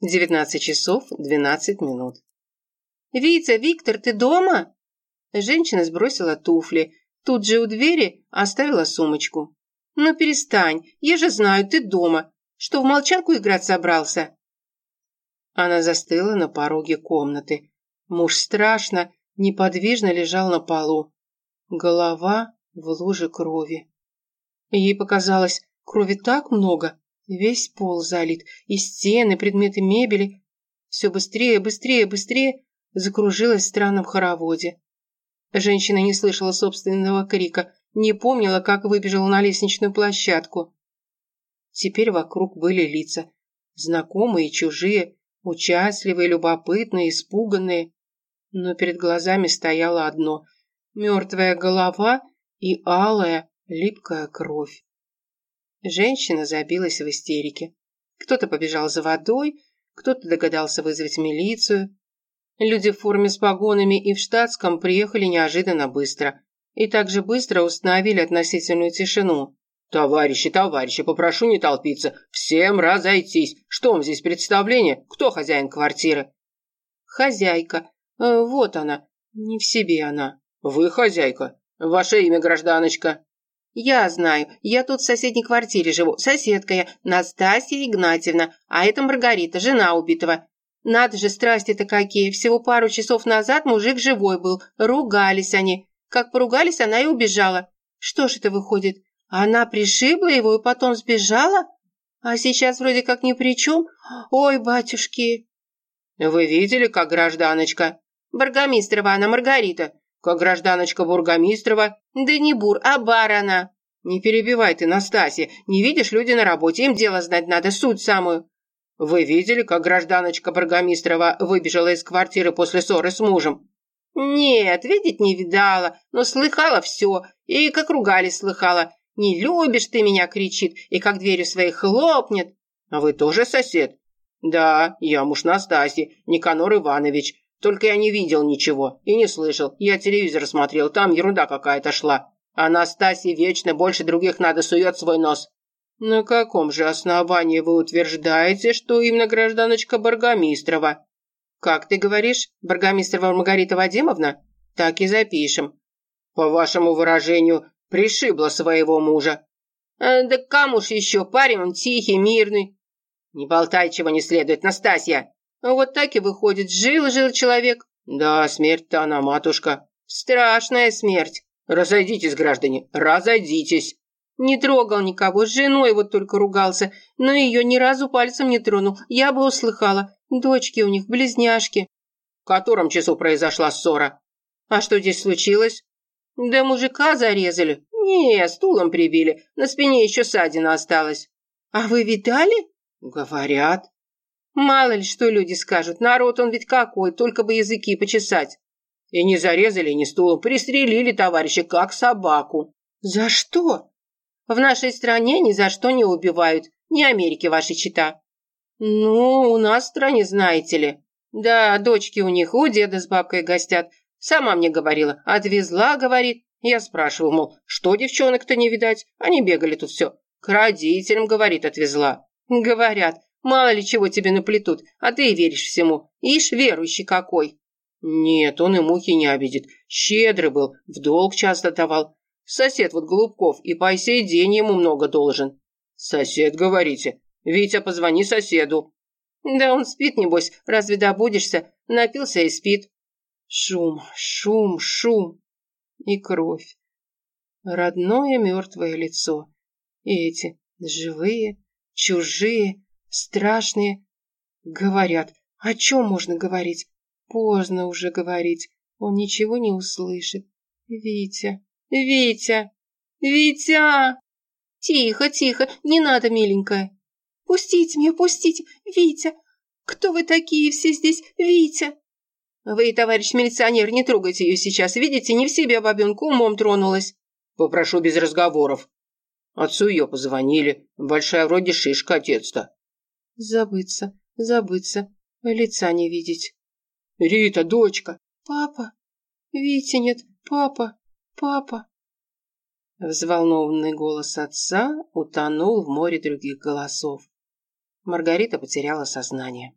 19 часов 12 минут. «Витя, Виктор, ты дома?» Женщина сбросила туфли. Тут же у двери оставила сумочку. «Ну перестань, я же знаю, ты дома. Что, в молчанку играть собрался?» Она застыла на пороге комнаты. Муж страшно, неподвижно лежал на полу. Голова в луже крови. Ей показалось, крови так много, весь пол залит, и стены, предметы мебели. Все быстрее, быстрее, быстрее закружилась в странном хороводе. Женщина не слышала собственного крика, не помнила, как выбежала на лестничную площадку. Теперь вокруг были лица, знакомые и чужие, участливые, любопытные, испуганные. Но перед глазами стояло одно – мертвая голова и алая, липкая кровь. Женщина забилась в истерике. Кто-то побежал за водой, кто-то догадался вызвать милицию. Люди в форме с погонами и в штатском приехали неожиданно быстро. И также быстро установили относительную тишину. «Товарищи, товарищи, попрошу не толпиться. Всем разойтись. Что вам здесь представление? Кто хозяин квартиры?» «Хозяйка. Э, вот она. Не в себе она». «Вы хозяйка? Ваше имя, гражданочка?» «Я знаю. Я тут в соседней квартире живу. Соседка я, Настасья Игнатьевна. А это Маргарита, жена убитого. Надо же, страсти-то какие. Всего пару часов назад мужик живой был. Ругались они. Как поругались, она и убежала. Что ж это выходит? Она пришибла его и потом сбежала? А сейчас вроде как ни при чем. Ой, батюшки. Вы видели, как гражданочка? Бургомистрова она, Маргарита. Как гражданочка Бургомистрова. Да не бур, а бар она. Не перебивай ты, Настасья. Не видишь, люди на работе, им дело знать надо, суть самую. Вы видели, как гражданочка Бургомистрова выбежала из квартиры после ссоры с мужем? Нет, видеть не видала, но слыхала все. И как ругались слыхала. «Не любишь ты меня!» — кричит, и как дверью своей хлопнет. «А вы тоже сосед?» «Да, я муж Настасьи, Никанор Иванович. Только я не видел ничего и не слышал. Я телевизор смотрел, там ерунда какая-то шла. А Настасье вечно больше других надо сует свой нос». «На каком же основании вы утверждаете, что именно гражданочка Баргомистрова?» «Как ты говоришь, Баргомистрова Маргарита Вадимовна?» «Так и запишем». «По вашему выражению, Пришибла своего мужа. А, да кому ж еще, парень он тихий, мирный. Не болтай, чего не следует, Настасья. Вот так и выходит, жил-жил человек. Да, смерть-то она, матушка. Страшная смерть. Разойдитесь, граждане, разойдитесь. Не трогал никого, с женой вот только ругался, но ее ни разу пальцем не тронул. Я бы услыхала. Дочки у них, близняшки. В котором часу произошла ссора? А что здесь случилось? Да мужика зарезали. Не, стулом прибили. На спине еще ссадина осталась. А вы видали? Говорят. Мало ли что люди скажут. Народ он ведь какой, только бы языки почесать. И не зарезали, ни стулом. Пристрелили товарища, как собаку. За что? В нашей стране ни за что не убивают. Не Америки ваши чита. Ну, у нас в стране, знаете ли. Да, дочки у них у деда с бабкой гостят. Сама мне говорила. Отвезла, говорит. Я спрашивал, мол, что девчонок-то не видать? Они бегали тут все. К родителям, говорит, отвезла. Говорят, мало ли чего тебе наплетут, а ты веришь всему. Ишь, верующий какой. Нет, он и мухи не обидит. Щедрый был, в долг часто давал. Сосед вот Голубков, и по сей день ему много должен. Сосед, говорите. Витя, позвони соседу. Да он спит, небось, разве добудешься? Напился и спит. Шум, шум, шум и кровь. Родное мертвое лицо. И эти живые, чужие, страшные. Говорят. О чем можно говорить? Поздно уже говорить. Он ничего не услышит. Витя, Витя, Витя! Тихо, тихо, не надо, миленькая. Пустите меня, пустите, Витя! Кто вы такие все здесь, Витя? «Вы, товарищ милиционер, не трогайте ее сейчас. Видите, не в себе бабенка умом тронулась». «Попрошу без разговоров». Отцу ее позвонили. Большая вроде шишка отец-то. «Забыться, забыться, лица не видеть». «Рита, дочка!» «Папа! Вити нет, папа, папа!» Взволнованный голос отца утонул в море других голосов. Маргарита потеряла сознание.